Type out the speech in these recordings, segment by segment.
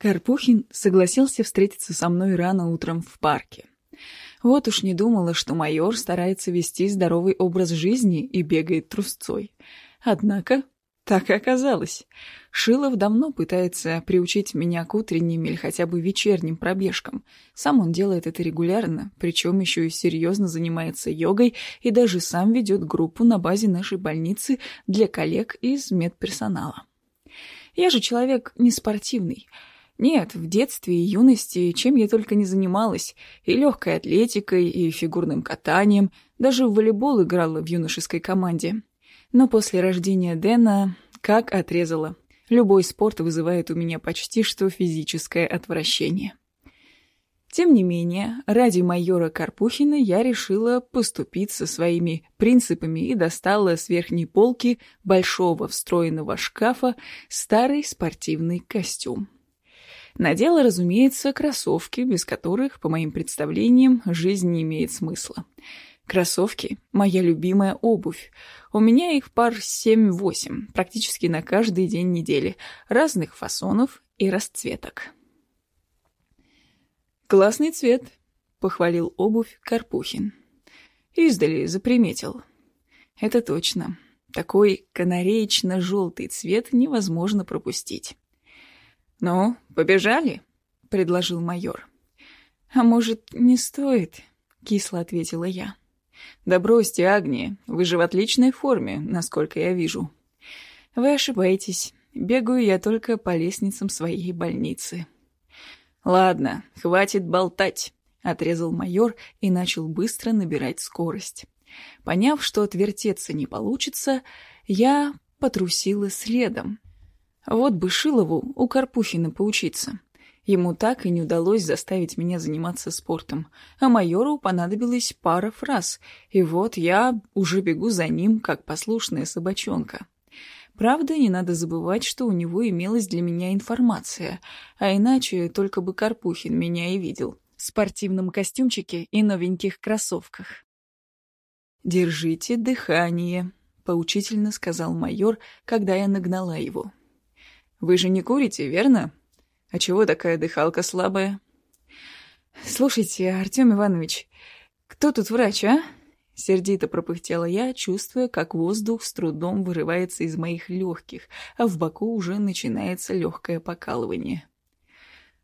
Карпухин согласился встретиться со мной рано утром в парке. Вот уж не думала, что майор старается вести здоровый образ жизни и бегает трусцой. Однако так и оказалось. Шилов давно пытается приучить меня к утренним или хотя бы вечерним пробежкам. Сам он делает это регулярно, причем еще и серьезно занимается йогой и даже сам ведет группу на базе нашей больницы для коллег из медперсонала. Я же человек не спортивный — нет, в детстве и юности чем я только не занималась. И легкой атлетикой, и фигурным катанием. Даже в волейбол играла в юношеской команде. Но после рождения Дэна как отрезала. Любой спорт вызывает у меня почти что физическое отвращение. Тем не менее, ради майора Карпухина я решила поступить со своими принципами и достала с верхней полки большого встроенного шкафа старый спортивный костюм. Надела, разумеется, кроссовки, без которых, по моим представлениям, жизнь не имеет смысла. Кроссовки — моя любимая обувь. У меня их пар 7-8, практически на каждый день недели, разных фасонов и расцветок. «Классный цвет», — похвалил обувь Карпухин. Издали заприметил. Это точно. Такой канареечно-желтый цвет невозможно пропустить. «Ну, побежали?» — предложил майор. «А может, не стоит?» — кисло ответила я. «Да бросьте, Агния, вы же в отличной форме, насколько я вижу». «Вы ошибаетесь. Бегаю я только по лестницам своей больницы». «Ладно, хватит болтать», — отрезал майор и начал быстро набирать скорость. Поняв, что отвертеться не получится, я потрусила следом, вот бы Шилову у Карпухина поучиться. Ему так и не удалось заставить меня заниматься спортом, а майору понадобилась пара фраз, и вот я уже бегу за ним, как послушная собачонка. Правда, не надо забывать, что у него имелась для меня информация, а иначе только бы Карпухин меня и видел в спортивном костюмчике и новеньких кроссовках. «Держите дыхание», — поучительно сказал майор, когда я нагнала его. Вы же не курите, верно? А чего такая дыхалка слабая? Слушайте, Артем Иванович, кто тут врач, а? Сердито пропыхтела я, чувствуя, как воздух с трудом вырывается из моих легких, а в боку уже начинается легкое покалывание.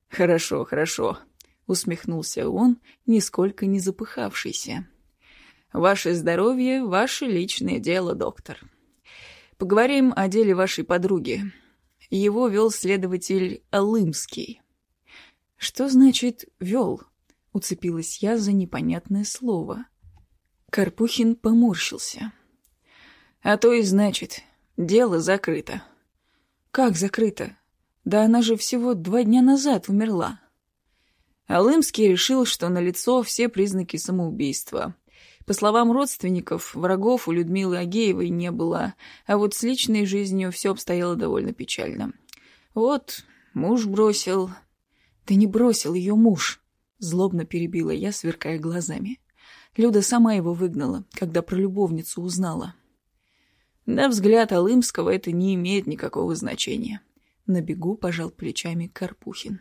«Хорошо, хорошо», — усмехнулся он, нисколько не запыхавшийся. «Ваше здоровье — ваше личное дело, доктор. Поговорим о деле вашей подруги. Его вел следователь Алымский. «Что значит «вел»?» — уцепилась я за непонятное слово. Карпухин поморщился. «А то и значит, дело закрыто». «Как закрыто? Да она же всего два дня назад умерла». Алымский решил, что налицо все признаки самоубийства. По словам родственников, врагов у Людмилы Агеевой не было, а вот с личной жизнью все обстояло довольно печально. Вот, муж бросил... Да не бросил ее муж, злобно перебила я, сверкая глазами. Люда сама его выгнала, когда про любовницу узнала. На взгляд Алымского это не имеет никакого значения. На бегу пожал плечами Карпухин.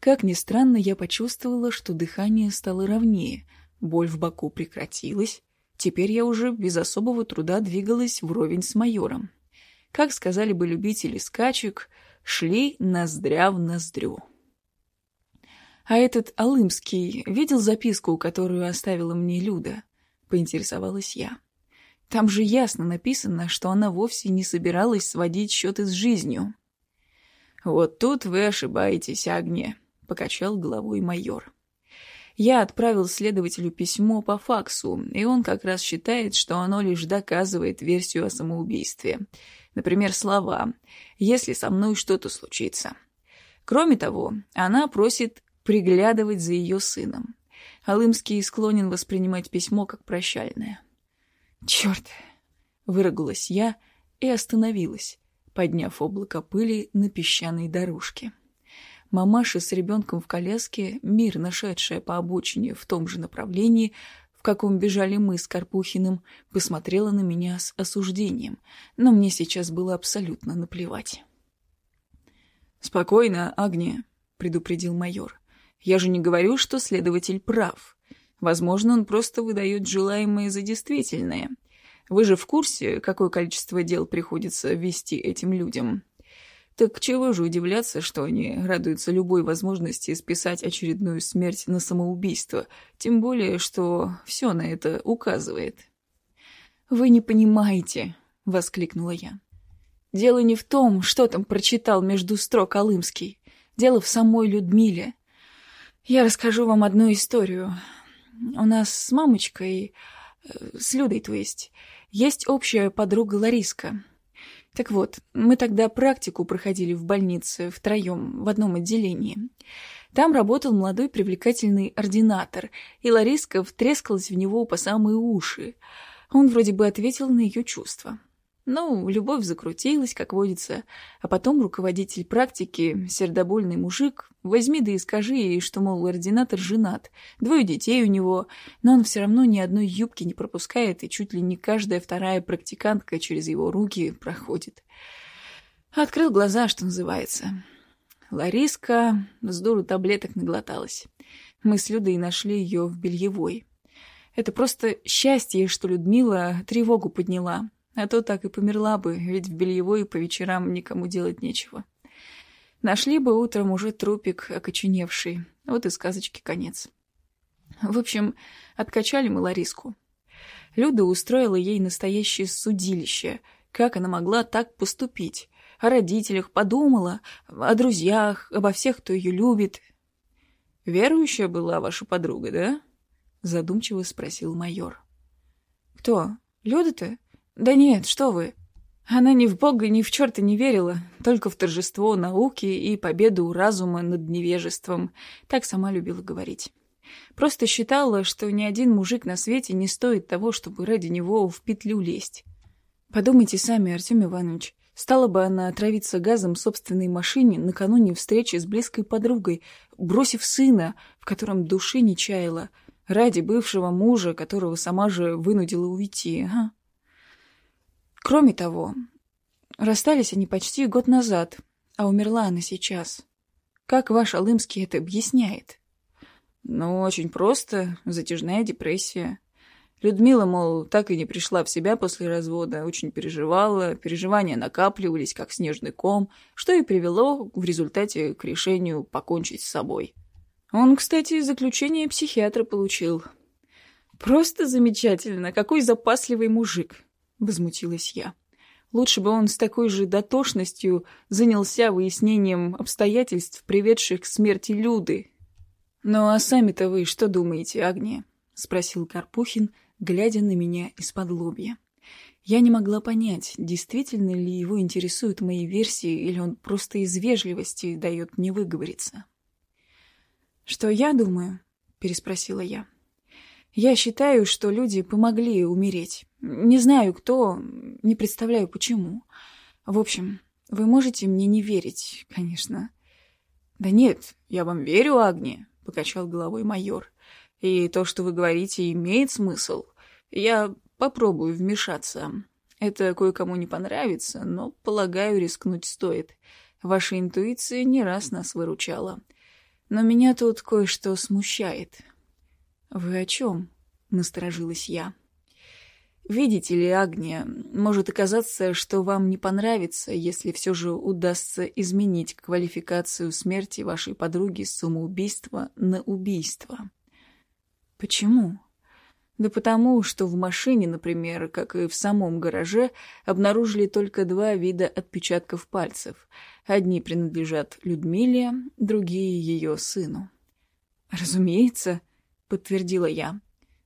Как ни странно, я почувствовала, что дыхание стало ровнее — Боль в боку прекратилась. Теперь я уже без особого труда двигалась вровень с майором. Как сказали бы любители скачек, шли ноздря в ноздрю. «А этот Алымский видел записку, которую оставила мне Люда?» — поинтересовалась я. «Там же ясно написано, что она вовсе не собиралась сводить счеты с жизнью». «Вот тут вы ошибаетесь, Агния», — покачал головой майор. Я отправил следователю письмо по факсу, и он как раз считает, что оно лишь доказывает версию о самоубийстве. Например, слова «если со мной что-то случится». Кроме того, она просит приглядывать за ее сыном. Алымский склонен воспринимать письмо как прощальное. «Черт!» — выругалась я и остановилась, подняв облако пыли на песчаной дорожке. Мамаша с ребенком в коляске, мирно шедшая по обочине в том же направлении, в каком бежали мы с Карпухиным, посмотрела на меня с осуждением, но мне сейчас было абсолютно наплевать. «Спокойно, Агния», — предупредил майор. «Я же не говорю, что следователь прав. Возможно, он просто выдает желаемое за действительное. Вы же в курсе, какое количество дел приходится вести этим людям?» Так чего же удивляться, что они радуются любой возможности списать очередную смерть на самоубийство, тем более, что все на это указывает. «Вы не понимаете», — воскликнула я. «Дело не в том, что там прочитал между строк Алымский. Дело в самой Людмиле. Я расскажу вам одну историю. У нас с мамочкой, э, с Людой, то есть, есть общая подруга Лариска». Так вот, мы тогда практику проходили в больнице втроем, в одном отделении. Там работал молодой привлекательный ординатор, и Лариска втрескалась в него по самые уши. Он вроде бы ответил на ее чувства. Ну, любовь закрутилась, как водится, а потом руководитель практики, сердобольный мужик, возьми да и скажи ей, что, мол, ординатор женат, двое детей у него, но он все равно ни одной юбки не пропускает, и чуть ли не каждая вторая практикантка через его руки проходит. Открыл глаза, что называется. Лариска с дуру таблеток наглоталась. Мы с Людой нашли ее в бельевой. Это просто счастье, что Людмила тревогу подняла, а то так и померла бы, ведь в бельевой по вечерам никому делать нечего. Нашли бы утром уже трупик окоченевший. Вот и сказочки конец. В общем, откачали мы Лариску. Люда устроила ей настоящее судилище. Как она могла так поступить? О родителях подумала, о друзьях, обо всех, кто ее любит. «Верующая была ваша подруга, да?» Задумчиво спросил майор. «Кто? Люда-то? «Да нет, что вы!» Она ни в Бога, ни в черта не верила, только в торжество науки и победу разума над невежеством. Так сама любила говорить. Просто считала, что ни один мужик на свете не стоит того, чтобы ради него в петлю лезть. Подумайте сами, Артем Иванович, стала бы она отравиться газом собственной машине накануне встречи с близкой подругой, бросив сына, в котором души не чаяла, ради бывшего мужа, которого сама же вынудила уйти, ага. Кроме того, расстались они почти год назад, а умерла она сейчас. Как ваш Алымский это объясняет? Ну, очень просто. Затяжная депрессия. Людмила, мол, так и не пришла в себя после развода, очень переживала, переживания накапливались, как снежный ком, что и привело в результате к решению покончить с собой. Он, кстати, заключение психиатра получил. Просто замечательно, какой запасливый мужик. — возмутилась я. Лучше бы он с такой же дотошностью занялся выяснением обстоятельств, приведших к смерти Люды. «Ну а сами-то вы что думаете, Агния?» — спросил Карпухин, глядя на меня из-под лобья. Я не могла понять, действительно ли его интересуют мои версии, или он просто из вежливости дает мне выговориться. «Что я думаю?» — переспросила я. «Я считаю, что люди помогли умереть. Не знаю, кто, не представляю, почему. В общем, вы можете мне не верить, конечно. Да нет, я вам верю, Агния, покачал головой майор. И то, что вы говорите, имеет смысл. Я попробую вмешаться. Это кое-кому не понравится, но, полагаю, рискнуть стоит. Ваша интуиция не раз нас выручала. Но меня тут кое-что смущает. Вы о чем? Насторожилась я. Видите ли, Агния, может оказаться, что вам не понравится, если все же удастся изменить квалификацию смерти вашей подруги с самоубийства на убийство. Почему? Да потому, что в машине, например, как и в самом гараже, обнаружили только два вида отпечатков пальцев. Одни принадлежат Людмиле, другие ее сыну. «Разумеется», — подтвердила я.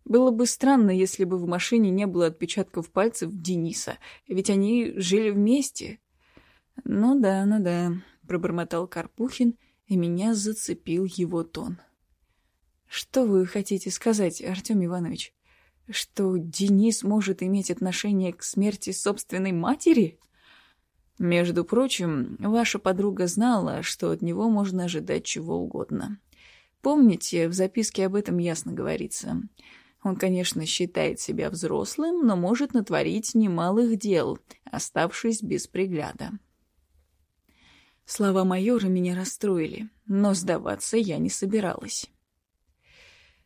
Было бы странно, если бы в машине не было отпечатков пальцев Дениса, ведь они жили вместе. «Ну да, ну да», — пробормотал Карпухин, и меня зацепил его тон. «Что вы хотите сказать, Артем Иванович? Что Денис может иметь отношение к смерти собственной матери?» «Между прочим, ваша подруга знала, что от него можно ожидать чего угодно. Помните, в записке об этом ясно говорится». Он, конечно, считает себя взрослым, но может натворить немалых дел, оставшись без пригляда. Слова майора меня расстроили, но сдаваться я не собиралась.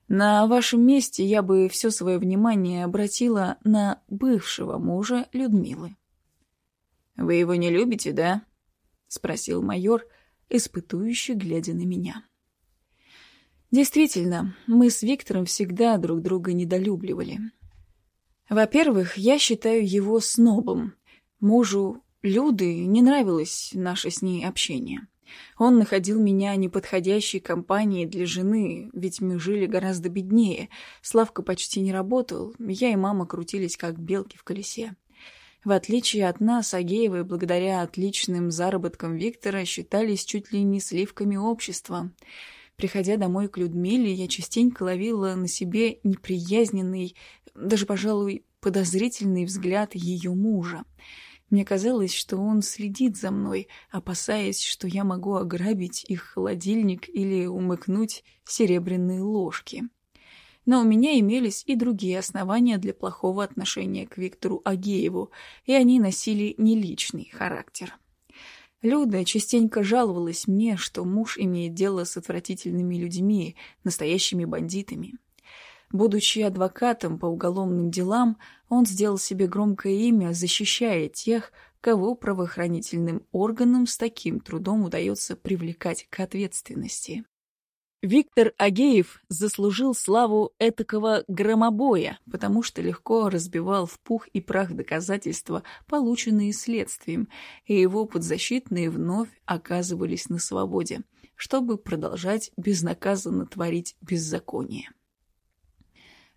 На вашем месте я бы все свое внимание обратила на бывшего мужа Людмилы. «Вы его не любите, да?» — спросил майор, испытующе глядя на меня. Действительно, мы с Виктором всегда друг друга недолюбливали. Во-первых, я считаю его снобом. Мужу Люды не нравилось наше с ней общение. Он находил меня неподходящей компанией для жены, ведь мы жили гораздо беднее. Славка почти не работал, я и мама крутились как белки в колесе. В отличие от нас, Агеевы, благодаря отличным заработкам Виктора, считались чуть ли не сливками общества. Приходя домой к Людмиле, я частенько ловила на себе неприязненный, даже, пожалуй, подозрительный взгляд ее мужа. Мне казалось, что он следит за мной, опасаясь, что я могу ограбить их холодильник или умыкнуть серебряные ложки. Но у меня имелись и другие основания для плохого отношения к Виктору Агееву, и они носили не личный характер. Люда частенько жаловалась мне, что муж имеет дело с отвратительными людьми, настоящими бандитами. Будучи адвокатом по уголовным делам, он сделал себе громкое имя, защищая тех, кого правоохранительным органам с таким трудом удается привлекать к ответственности. Виктор Агеев заслужил славу этакого громобоя, потому что легко разбивал в пух и прах доказательства, полученные следствием, и его подзащитные вновь оказывались на свободе, чтобы продолжать безнаказанно творить беззаконие.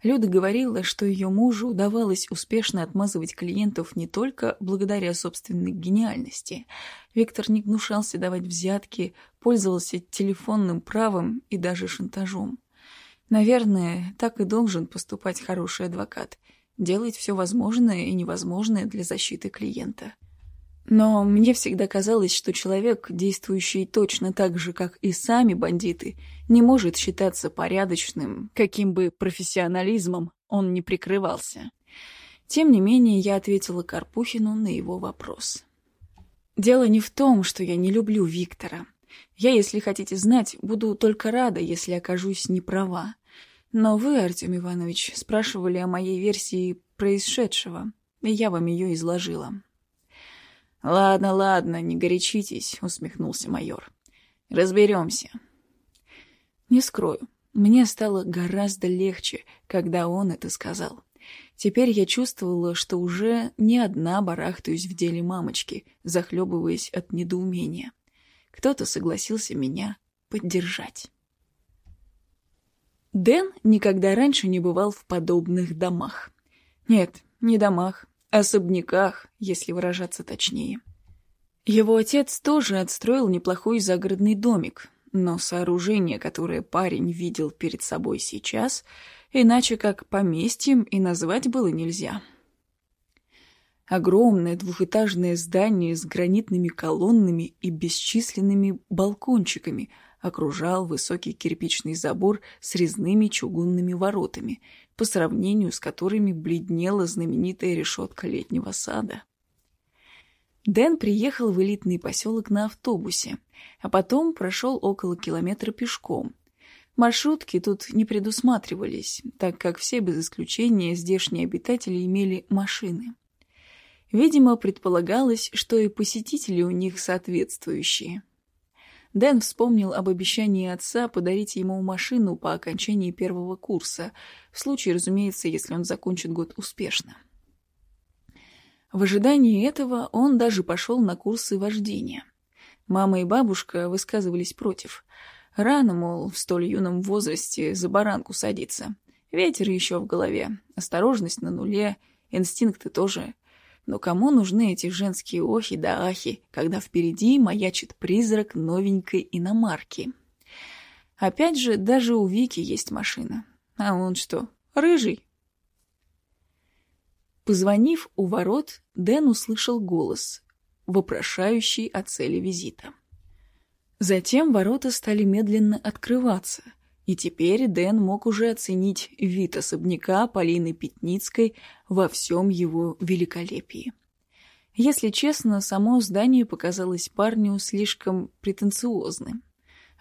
Люда говорила, что ее мужу удавалось успешно отмазывать клиентов не только благодаря собственной гениальности. Виктор не гнушался давать взятки, пользовался телефонным правом и даже шантажом. Наверное, так и должен поступать хороший адвокат. Делать все возможное и невозможное для защиты клиента. Но мне всегда казалось, что человек, действующий точно так же, как и сами бандиты, не может считаться порядочным, каким бы профессионализмом он ни прикрывался. Тем не менее, я ответила Карпухину на его вопрос. Дело не в том, что я не люблю Виктора. Я, если хотите знать, буду только рада, если окажусь неправа. Но вы, Артем Иванович, спрашивали о моей версии происшедшего, и я вам ее изложила. «Ладно, ладно, не горячитесь», — усмехнулся майор. «Разберемся». Не скрою, мне стало гораздо легче, когда он это сказал. Теперь я чувствовала, что уже не одна барахтаюсь в деле мамочки, захлебываясь от недоумения. Кто-то согласился меня поддержать. Дэн никогда раньше не бывал в подобных домах. Нет, не домах, особняках, если выражаться точнее. Его отец тоже отстроил неплохой загородный домик, но сооружение, которое парень видел перед собой сейчас, иначе как поместьем и назвать было нельзя. Огромное двухэтажное здание с гранитными колоннами и бесчисленными балкончиками окружал высокий кирпичный забор с резными чугунными воротами, по сравнению с которыми бледнела знаменитая решетка летнего сада. Дэн приехал в элитный поселок на автобусе, а потом прошел около километра пешком. Маршрутки тут не предусматривались, так как все без исключения здешние обитатели имели машины. Видимо, предполагалось, что и посетители у них соответствующие. Дэн вспомнил об обещании отца подарить ему машину по окончании первого курса, в случае, разумеется, если он закончит год успешно. В ожидании этого он даже пошел на курсы вождения. Мама и бабушка высказывались против. Рано, мол, в столь юном возрасте за баранку садиться. Ветер еще в голове, осторожность на нуле, инстинкты тоже – но кому нужны эти женские охи да ахи, когда впереди маячит призрак новенькой иномарки? Опять же, даже у Вики есть машина. А он что, рыжий? Позвонив у ворот, Дэн услышал голос, вопрошающий о цели визита. Затем ворота стали медленно открываться — и теперь Дэн мог уже оценить вид особняка Полины Пятницкой во всем его великолепии. Если честно, само здание показалось парню слишком претенциозным.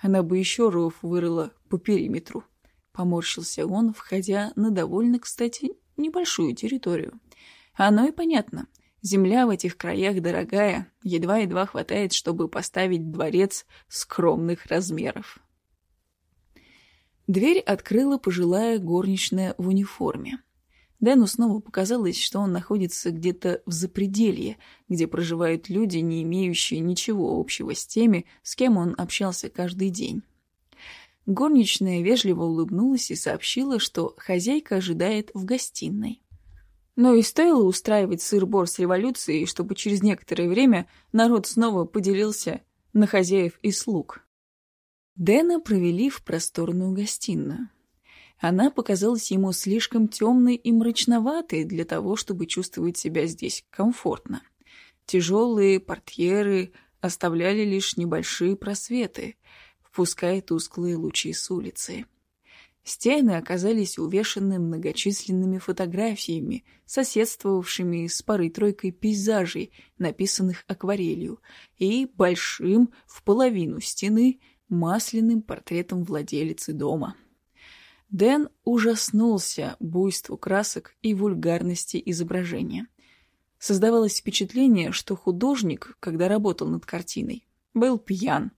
Она бы еще ров вырыла по периметру. Поморщился он, входя на довольно, кстати, небольшую территорию. Оно и понятно. Земля в этих краях дорогая, едва-едва хватает, чтобы поставить дворец скромных размеров. Дверь открыла пожилая горничная в униформе. Дэну снова показалось, что он находится где-то в запределье, где проживают люди, не имеющие ничего общего с теми, с кем он общался каждый день. Горничная вежливо улыбнулась и сообщила, что хозяйка ожидает в гостиной. Но и стоило устраивать сыр-бор с революцией, чтобы через некоторое время народ снова поделился на хозяев и слуг. Дэна провели в просторную гостиную. Она показалась ему слишком темной и мрачноватой для того, чтобы чувствовать себя здесь комфортно. Тяжелые портьеры оставляли лишь небольшие просветы, впуская тусклые лучи с улицы. Стены оказались увешаны многочисленными фотографиями, соседствовавшими с парой-тройкой пейзажей, написанных акварелью, и большим в половину стены масляным портретом владелицы дома. Дэн ужаснулся буйству красок и вульгарности изображения. Создавалось впечатление, что художник, когда работал над картиной, был пьян.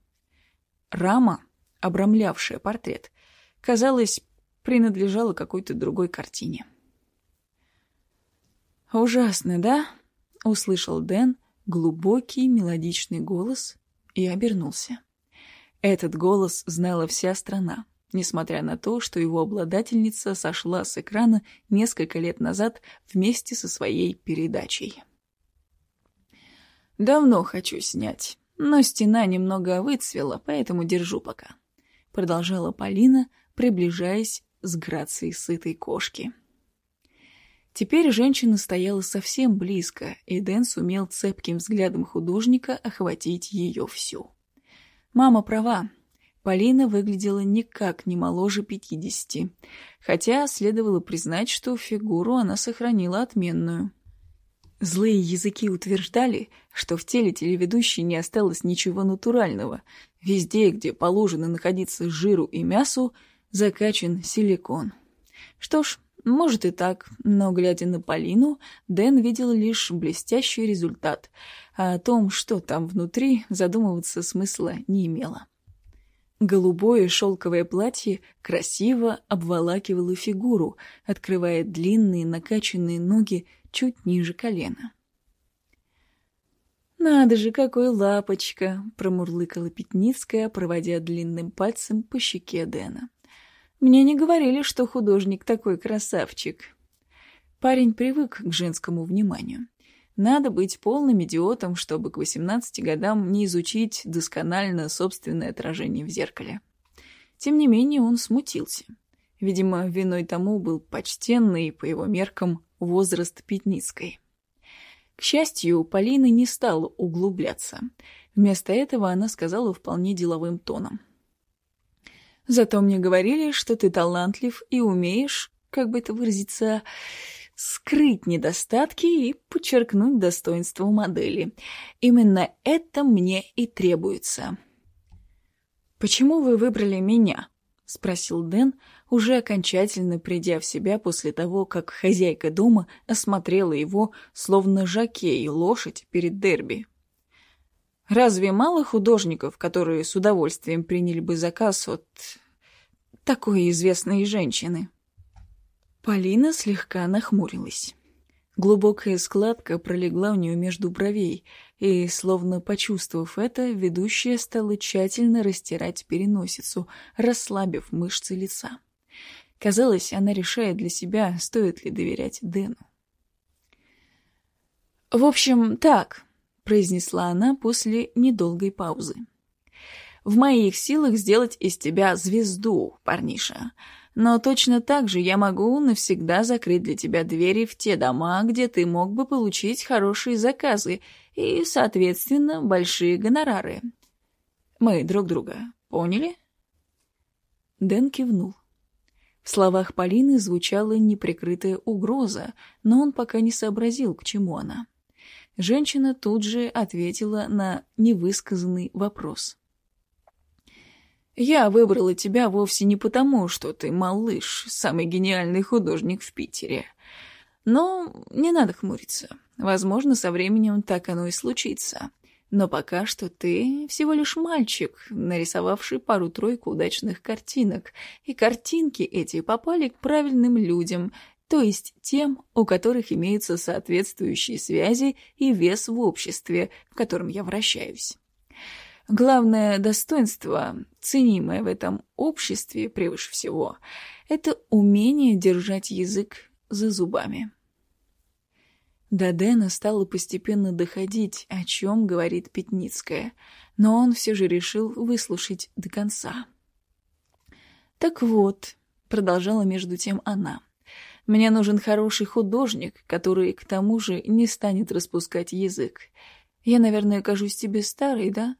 Рама, обрамлявшая портрет, казалось, принадлежала какой-то другой картине. «Ужасно, да?» — услышал Дэн глубокий мелодичный голос и обернулся. Этот голос знала вся страна несмотря на то, что его обладательница сошла с экрана несколько лет назад вместе со своей передачей. «Давно хочу снять, но стена немного выцвела, поэтому держу пока», — продолжала Полина, приближаясь с грацией сытой кошки. Теперь женщина стояла совсем близко, и Дэн сумел цепким взглядом художника охватить ее всю. Мама права, Полина выглядела никак не моложе пятидесяти, хотя следовало признать, что фигуру она сохранила отменную. Злые языки утверждали, что в теле телеведущей не осталось ничего натурального. Везде, где положено находиться жиру и мясу, закачан силикон. Что ж, может и так, но, глядя на Полину, Дэн видел лишь блестящий результат, а о том, что там внутри, задумываться смысла не имело. Голубое шелковое платье красиво обволакивало фигуру, открывая длинные накачанные ноги чуть ниже колена. «Надо же, какой лапочка!» — промурлыкала Пятницкая, проводя длинным пальцем по щеке Дэна. «Мне не говорили, что художник такой красавчик». Парень привык к женскому вниманию. Надо быть полным идиотом, чтобы к 18 годам не изучить досконально собственное отражение в зеркале. Тем не менее он смутился. Видимо, виной тому был почтенный, по его меркам, возраст Пятницкой. К счастью, Полина не стала углубляться. Вместо этого она сказала вполне деловым тоном. «Зато мне говорили, что ты талантлив и умеешь, как бы это выразиться, скрыть недостатки и подчеркнуть достоинство модели. Именно это мне и требуется. «Почему вы выбрали меня?» — спросил Дэн, уже окончательно придя в себя после того, как хозяйка дома осмотрела его, словно жакей лошадь перед дерби. «Разве мало художников, которые с удовольствием приняли бы заказ от такой известной женщины?» Полина слегка нахмурилась. Глубокая складка пролегла у нее между бровей, и, словно почувствовав это, ведущая стала тщательно растирать переносицу, расслабив мышцы лица. Казалось, она решает для себя, стоит ли доверять Дэну. «В общем, так», — произнесла она после недолгой паузы. «В моих силах сделать из тебя звезду, парниша. Но точно так же я могу навсегда закрыть для тебя двери в те дома, где ты мог бы получить хорошие заказы и, соответственно, большие гонорары. Мы друг друга поняли?» Дэн кивнул. В словах Полины звучала неприкрытая угроза, но он пока не сообразил, к чему она. Женщина тут же ответила на невысказанный вопрос. «Я выбрала тебя вовсе не потому, что ты малыш, самый гениальный художник в Питере. Но не надо хмуриться. Возможно, со временем так оно и случится. Но пока что ты всего лишь мальчик, нарисовавший пару-тройку удачных картинок, и картинки эти попали к правильным людям, то есть тем, у которых имеются соответствующие связи и вес в обществе, в котором я вращаюсь. Главное достоинство, ценимое в этом обществе превыше всего, это умение держать язык за зубами. До Дэна стало постепенно доходить, о чем говорит Пятницкая, но он все же решил выслушать до конца. «Так вот», — продолжала между тем она, — «мне нужен хороший художник, который, к тому же, не станет распускать язык. Я, наверное, кажусь тебе старой, да?»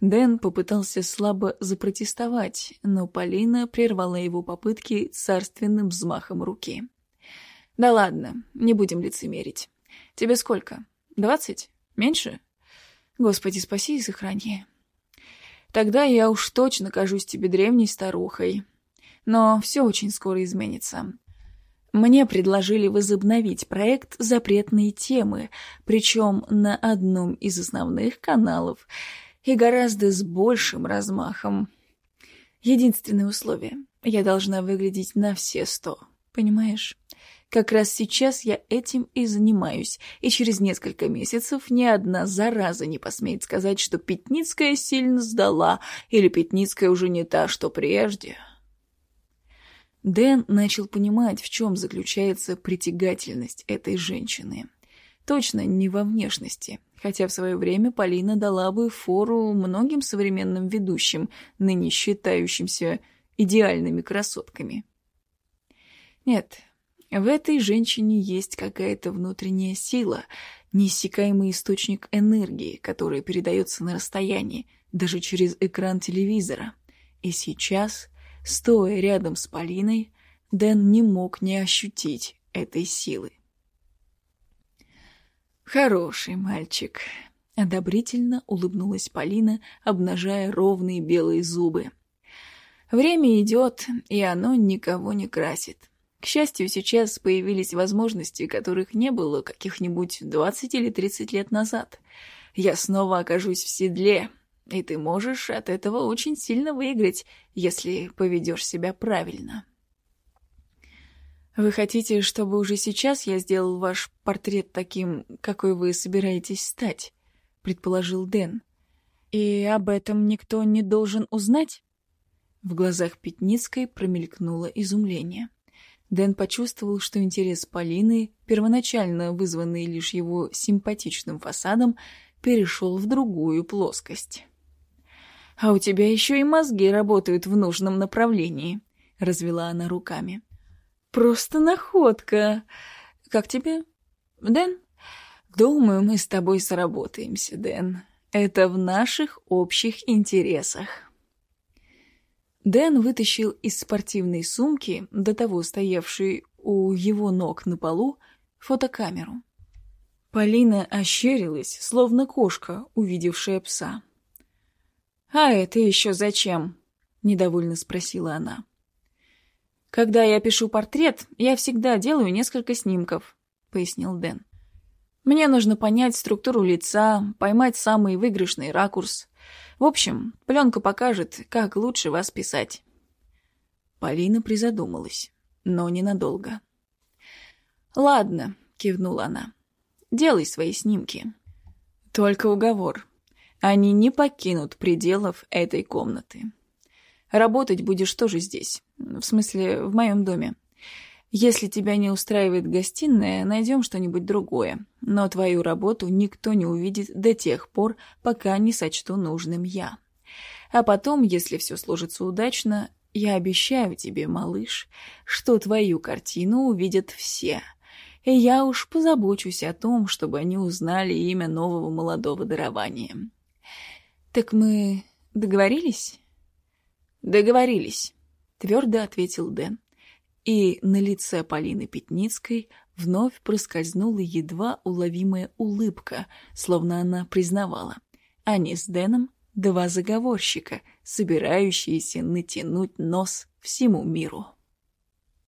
Дэн попытался слабо запротестовать, но Полина прервала его попытки царственным взмахом руки. Да ладно, не будем лицемерить. Тебе сколько? Двадцать? Меньше? Господи, спаси и сохрани. Тогда я уж точно кажусь тебе древней старухой. Но все очень скоро изменится. Мне предложили возобновить проект «Запретные темы», причем на одном из основных каналов и гораздо с большим размахом. Единственное условие — я должна выглядеть на все сто, понимаешь? Как раз сейчас я этим и занимаюсь, и через несколько месяцев ни одна зараза не посмеет сказать, что Пятницкая сильно сдала, или Пятницкая уже не та, что прежде. Дэн начал понимать, в чем заключается притягательность этой женщины. Точно не во внешности, хотя в свое время Полина дала бы фору многим современным ведущим, ныне считающимся идеальными красотками. Нет, в этой женщине есть какая-то внутренняя сила, неиссякаемый источник энергии, который передается на расстоянии, даже через экран телевизора. И сейчас, стоя рядом с Полиной, Дэн не мог не ощутить этой силы. «Хороший мальчик», — одобрительно улыбнулась Полина, обнажая ровные белые зубы. «Время идет, и оно никого не красит. К счастью, сейчас появились возможности, которых не было каких-нибудь 20 или 30 лет назад. Я снова окажусь в седле, и ты можешь от этого очень сильно выиграть, если поведешь себя правильно. Вы хотите, чтобы уже сейчас я сделал ваш портрет таким, какой вы собираетесь стать? предположил Дэн. И об этом никто не должен узнать? В глазах Пятницкой промелькнуло изумление. Дэн почувствовал, что интерес Полины, первоначально вызванный лишь его симпатичным фасадом, перешел в другую плоскость. «А у тебя еще и мозги работают в нужном направлении», — развела она руками. «Просто находка. Как тебе, Дэн?» «Думаю, мы с тобой сработаемся, Дэн. Это в наших общих интересах». Дэн вытащил из спортивной сумки, до того стоявшей у его ног на полу, фотокамеру. Полина ощерилась, словно кошка, увидевшая пса. «А это еще зачем?» — недовольно спросила она. «Когда я пишу портрет, я всегда делаю несколько снимков», — пояснил Дэн. «Мне нужно понять структуру лица, поймать самый выигрышный ракурс, в общем, пленка покажет, как лучше вас писать. Полина призадумалась, но ненадолго. «Ладно», — кивнула она, — «делай свои снимки. Только уговор. Они не покинут пределов этой комнаты. Работать будешь тоже здесь, в смысле, в моем доме. Если тебя не устраивает гостиная, найдем что-нибудь другое. Но твою работу никто не увидит до тех пор, пока не сочту нужным я. А потом, если все сложится удачно, я обещаю тебе, малыш, что твою картину увидят все. И я уж позабочусь о том, чтобы они узнали имя нового молодого дарования. Так мы договорились? Договорились, твердо ответил Дэн. И на лице Полины Пятницкой вновь проскользнула едва уловимая улыбка, словно она признавала. Они с Дэном два заговорщика, собирающиеся натянуть нос всему миру.